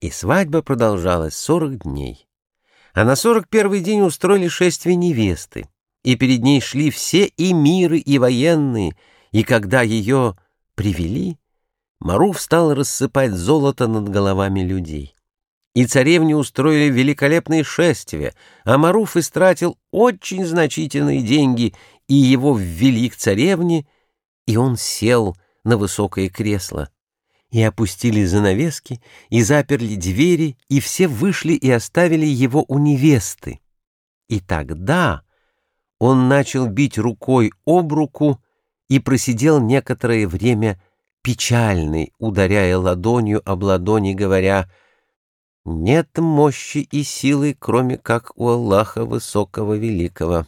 И свадьба продолжалась сорок дней. А на сорок первый день устроили шествие невесты, и перед ней шли все и миры, и военные, и когда ее привели, Маруф стал рассыпать золото над головами людей. И царевне устроили великолепные шествия, а Маруф истратил очень значительные деньги, и его ввели к царевне, и он сел на высокое кресло. И опустили занавески, и заперли двери, и все вышли и оставили его у невесты. И тогда он начал бить рукой об руку и просидел некоторое время печальный, ударяя ладонью об ладони, говоря «Нет мощи и силы, кроме как у Аллаха Высокого Великого».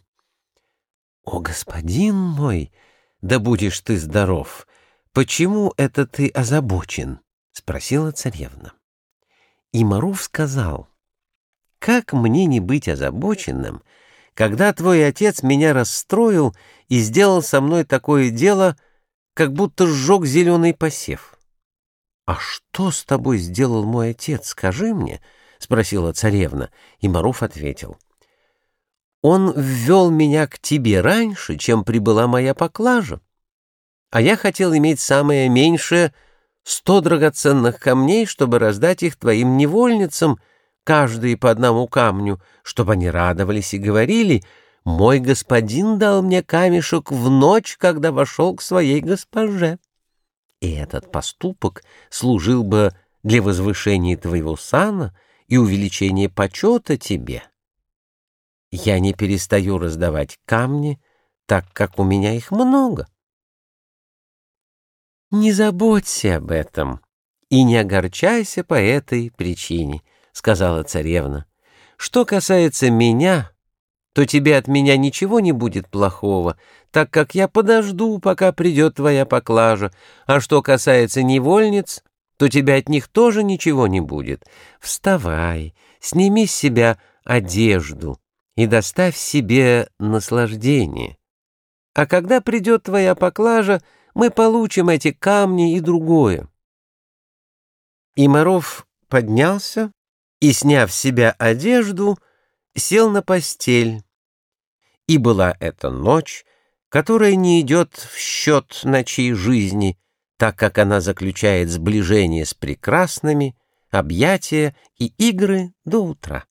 «О, господин мой, да будешь ты здоров! Почему это ты озабочен?» — спросила царевна. И Маруф сказал, «Как мне не быть озабоченным, когда твой отец меня расстроил и сделал со мной такое дело, как будто сжег зеленый посев?» «А что с тобой сделал мой отец, скажи мне?» — спросила царевна, и Маруф ответил — он ввел меня к тебе раньше, чем прибыла моя поклажа. А я хотел иметь самое меньшее сто драгоценных камней, чтобы раздать их твоим невольницам, каждый по одному камню, чтобы они радовались и говорили, «Мой господин дал мне камешек в ночь, когда вошел к своей госпоже». И этот поступок служил бы для возвышения твоего сана и увеличения почета тебе. Я не перестаю раздавать камни, так как у меня их много. Не заботься об этом и не огорчайся по этой причине, сказала царевна. Что касается меня, то тебе от меня ничего не будет плохого, так как я подожду, пока придет твоя поклажа, а что касается невольниц, то тебе от них тоже ничего не будет. Вставай, сними с себя одежду, и доставь себе наслаждение. А когда придет твоя поклажа, мы получим эти камни и другое. И Моров поднялся и, сняв с себя одежду, сел на постель. И была эта ночь, которая не идет в счет ночей жизни, так как она заключает сближение с прекрасными, объятия и игры до утра.